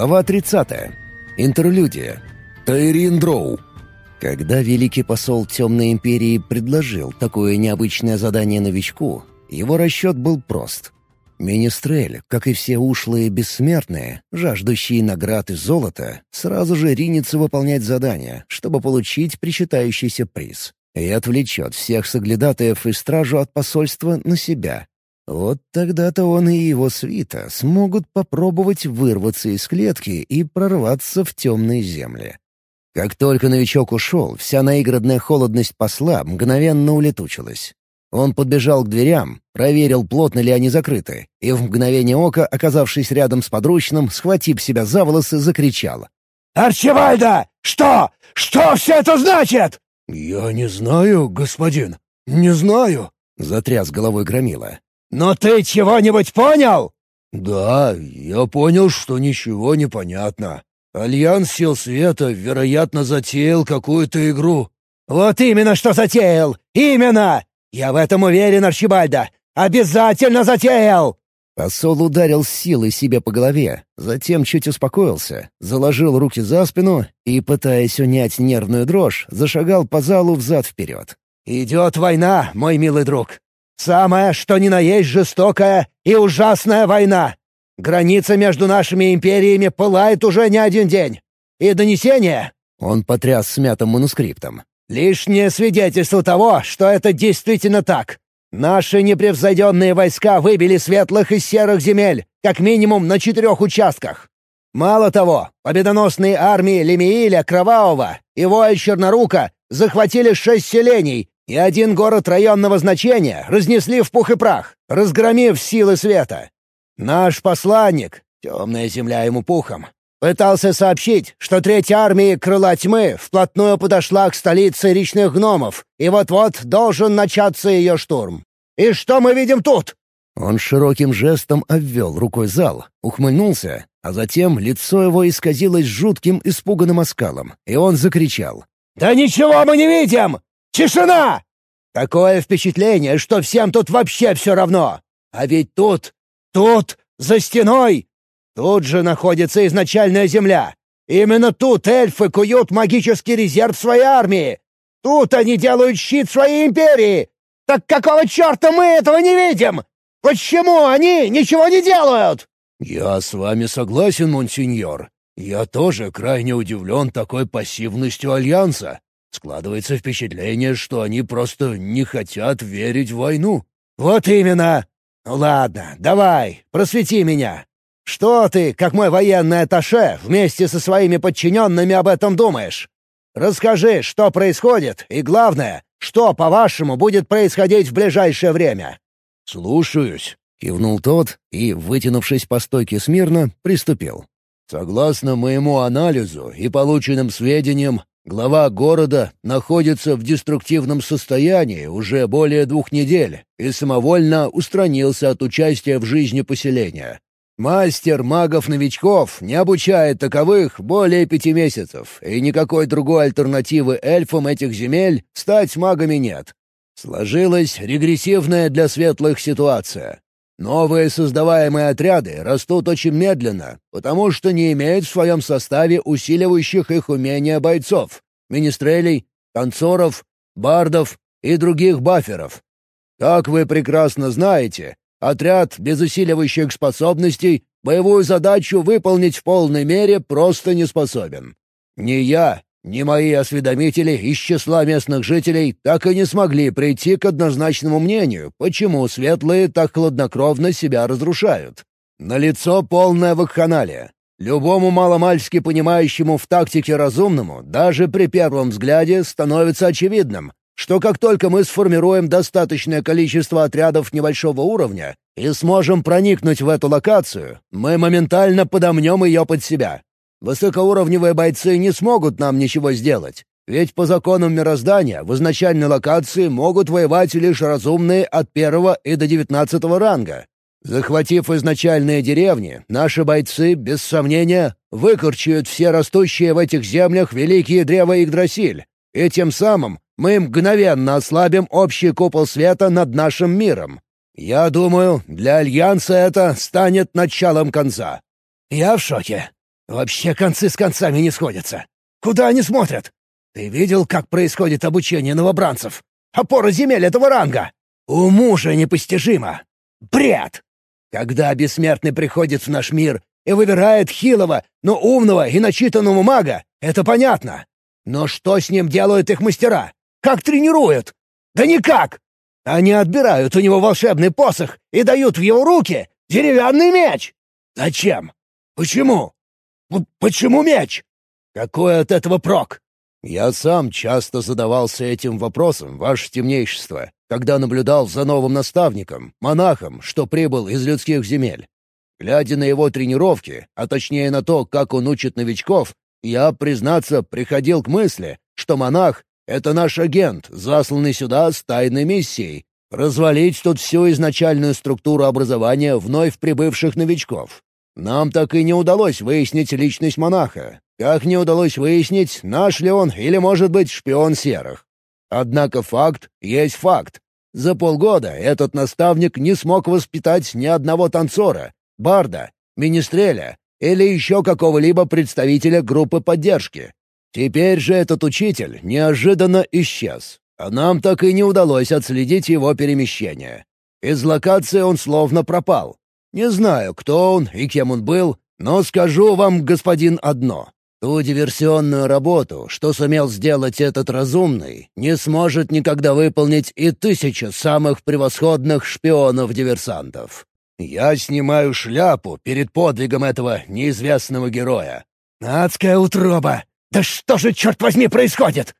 Глава 30. Интерлюдия. Тайрин Дроу. Когда великий посол Темной Империи предложил такое необычное задание новичку, его расчет был прост. Министрель, как и все ушлые бессмертные, жаждущие наград и золота, сразу же ринется выполнять задание, чтобы получить причитающийся приз, и отвлечет всех соглядатаев и стражу от посольства на себя, вот тогда-то он и его свита смогут попробовать вырваться из клетки и прорваться в темные земли. Как только новичок ушел, вся наигранная холодность посла мгновенно улетучилась. Он подбежал к дверям, проверил, плотно ли они закрыты, и в мгновение ока, оказавшись рядом с подручным, схватив себя за волосы, закричал. «Арчибальда! Что? Что все это значит?» «Я не знаю, господин, не знаю», — затряс головой Громила. «Но ты чего-нибудь понял?» «Да, я понял, что ничего не понятно. Альянс Сил Света, вероятно, затеял какую-то игру». «Вот именно что затеял! Именно! Я в этом уверен, Арчибальда! Обязательно затеял!» Посол ударил силой себе по голове, затем чуть успокоился, заложил руки за спину и, пытаясь унять нервную дрожь, зашагал по залу взад-вперед. «Идет война, мой милый друг. Самая, что ни на есть жестокая и ужасная война. Граница между нашими империями пылает уже не один день. И донесение...» Он потряс смятым манускриптом. «Лишнее свидетельство того, что это действительно так. Наши непревзойденные войска выбили светлых из серых земель, как минимум на четырех участках. Мало того, победоносные армии Лемииля Кровавого и Воэль Чернорука захватили шесть селений и один город районного значения разнесли в пух и прах, разгромив силы света. Наш посланник, темная земля ему пухом, пытался сообщить, что третья армия Крыла Тьмы вплотную подошла к столице речных гномов, и вот-вот должен начаться ее штурм. И что мы видим тут?» Он широким жестом обвел рукой зал, ухмыльнулся, а затем лицо его исказилось жутким испуганным оскалом, и он закричал. «Да ничего мы не видим! Тишина! Такое впечатление, что всем тут вообще все равно. А ведь тут, тут, за стеной, тут же находится изначальная земля. Именно тут эльфы куют магический резерв своей армии. Тут они делают щит своей империи. Так какого черта мы этого не видим? Почему они ничего не делают?» «Я с вами согласен, монсеньор. Я тоже крайне удивлен такой пассивностью Альянса. Складывается впечатление, что они просто не хотят верить в войну». «Вот именно! Ну ладно, давай, просвети меня. Что ты, как мой военный атташе, вместе со своими подчиненными об этом думаешь? Расскажи, что происходит, и главное, что, по-вашему, будет происходить в ближайшее время?» «Слушаюсь», — кивнул тот и, вытянувшись по стойке смирно, приступил. «Согласно моему анализу и полученным сведениям, Глава города находится в деструктивном состоянии уже более двух недель и самовольно устранился от участия в жизни поселения. Мастер магов-новичков не обучает таковых более пяти месяцев, и никакой другой альтернативы эльфам этих земель стать магами нет. Сложилась регрессивная для светлых ситуация. Новые создаваемые отряды растут очень медленно, потому что не имеют в своем составе усиливающих их умения бойцов, министрелей, танцоров, бардов и других баферов. Как вы прекрасно знаете, отряд без усиливающих способностей боевую задачу выполнить в полной мере просто не способен. Ни я, ни мои осведомители из числа местных жителей так и не смогли прийти к однозначному мнению, почему светлые так хладнокровно себя разрушают. Налицо полная вакханалия. Любому маломальски понимающему в тактике разумному, даже при первом взгляде, становится очевидным, что как только мы сформируем достаточное количество отрядов небольшого уровня и сможем проникнуть в эту локацию, мы моментально подомнем ее под себя. Высокоуровневые бойцы не смогут нам ничего сделать, ведь по законам мироздания в изначальной локации могут воевать лишь разумные от первого и до девятнадцатого ранга. Захватив изначальные деревни, наши бойцы, без сомнения, выкорчуют все растущие в этих землях великие древа Игдрасиль, и тем самым мы мгновенно ослабим общий купол света над нашим миром. Я думаю, для Альянса это станет началом конца. Я в шоке. Вообще концы с концами не сходятся. Куда они смотрят? Ты видел, как происходит обучение новобранцев? Опора земель этого ранга! Уму же непостижимо! Бред! Когда бессмертный приходит в наш мир и выбирает хилого, но умного и начитанного мага, это понятно. Но что с ним делают их мастера? Как тренируют? Да никак! Они отбирают у него волшебный посох и дают в его руки деревянный меч. Зачем? Почему? П почему меч? Какой от этого прок? Я сам часто задавался этим вопросом, ваше темнейшество, когда наблюдал за новым наставником, монахом, что прибыл из людских земель. Глядя на его тренировки, а точнее на то, как он учит новичков, я, признаться, приходил к мысли, что монах — это наш агент, засланный сюда с тайной миссией, развалить тут всю изначальную структуру образования вновь прибывших новичков. Нам так и не удалось выяснить личность монаха. Как не удалось выяснить, наш ли он или, может быть, шпион серых. Однако факт есть факт. За полгода этот наставник не смог воспитать ни одного танцора, барда, министреля или еще какого-либо представителя группы поддержки. Теперь же этот учитель неожиданно исчез, а нам так и не удалось отследить его перемещение. Из локации он словно пропал. Не знаю, кто он и кем он был, но скажу вам, господин, одно. Ту диверсионную работу, что сумел сделать этот разумный, не сможет никогда выполнить и тысяча самых превосходных шпионов-диверсантов. Я снимаю шляпу перед подвигом этого неизвестного героя. Адская утроба! Да что же, черт возьми, происходит?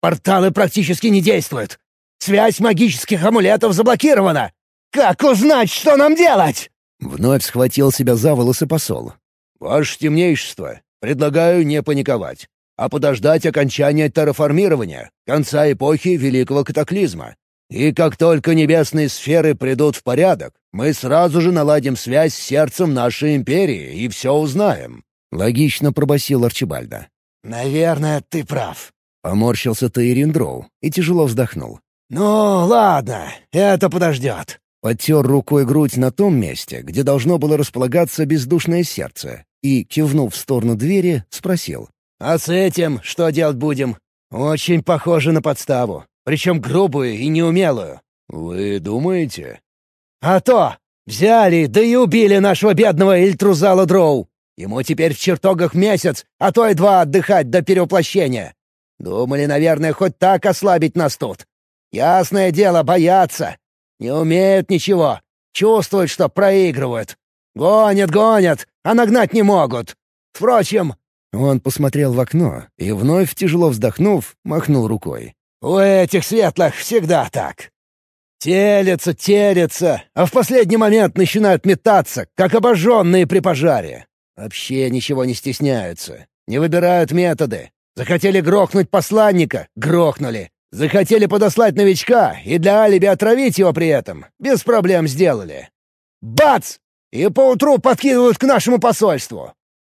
Порталы практически не действуют. Связь магических амулетов заблокирована. Как узнать, что нам делать?» Вновь схватил себя за волосы посол. «Ваше темнейшество, предлагаю не паниковать, а подождать окончания терраформирования, конца эпохи Великого Катаклизма. И как только небесные сферы придут в порядок, мы сразу же наладим связь с сердцем нашей империи и все узнаем». Логично пробасил Арчибальда. «Наверное, ты прав», — поморщился Таирин Дроу и тяжело вздохнул. «Ну, ладно, это подождет». Подтер рукой грудь на том месте, где должно было располагаться бездушное сердце, и, кивнув в сторону двери, спросил. «А с этим что делать будем? Очень похоже на подставу. Причем грубую и неумелую». «Вы думаете?» «А то! Взяли, да и убили нашего бедного Ильтрузала Дроу. Ему теперь в чертогах месяц, а то и два отдыхать до перевоплощения. Думали, наверное, хоть так ослабить нас тут. Ясное дело, боятся. Не умеют ничего. Чувствуют, что проигрывают. Гонят, гонят, а нагнать не могут. Впрочем...» Он посмотрел в окно и, вновь тяжело вздохнув, махнул рукой. У этих светлых всегда так. Телятся, телятся, а в последний момент начинают метаться, как обожженные при пожаре. Вообще ничего не стесняются, не выбирают методы. Захотели грохнуть посланника — грохнули. Захотели подослать новичка и для алиби отравить его при этом. Без проблем сделали. Бац! И поутру подкидывают к нашему посольству.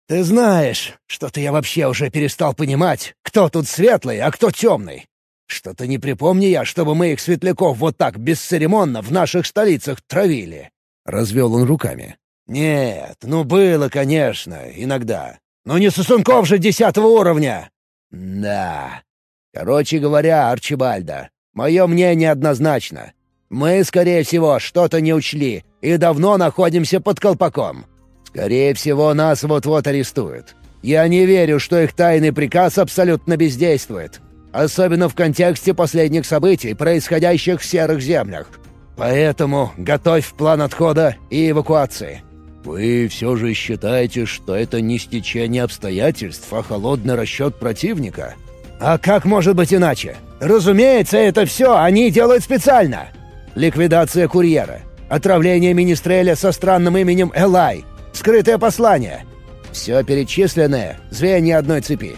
Ты знаешь, что-то я вообще уже перестал понимать, кто тут светлый, а кто темный. Что-то не припомню я, чтобы мы их светляков вот так бесцеремонно в наших столицах травили». Развел он руками. «Нет, ну было, конечно, иногда. Но не сосунков же десятого уровня!» «Да. Короче говоря, Арчибальда, мое мнение однозначно. Мы, скорее всего, что-то не учли и давно находимся под колпаком. Скорее всего, нас вот-вот арестуют. Я не верю, что их тайный приказ абсолютно бездействует особенно в контексте последних событий, происходящих в Серых Землях. Поэтому готовь план отхода и эвакуации». «Вы все же считаете, что это не стечение обстоятельств, а холодный расчет противника?» «А как может быть иначе? Разумеется, это все они делают специально. Ликвидация курьера, отравление Министреля со странным именем Элай, скрытое послание. Все перечисленное — звенья одной цепи.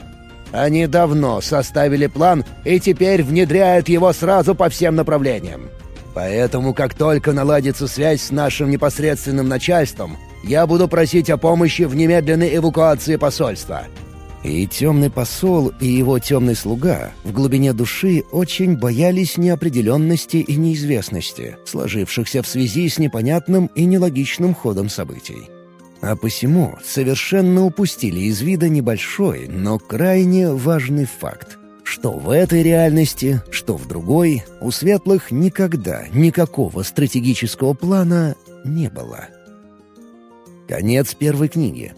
Они давно составили план и теперь внедряют его сразу по всем направлениям. Поэтому, как только наладится связь с нашим непосредственным начальством, я буду просить о помощи в немедленной эвакуации посольства». И темный посол, и его темный слуга в глубине души очень боялись неопределенности и неизвестности, сложившихся в связи с непонятным и нелогичным ходом событий. а посему совершенно упустили из вида небольшой, но крайне важный факт. Что в этой реальности, что в другой, у светлых никогда никакого стратегического плана не было. Конец первой книги.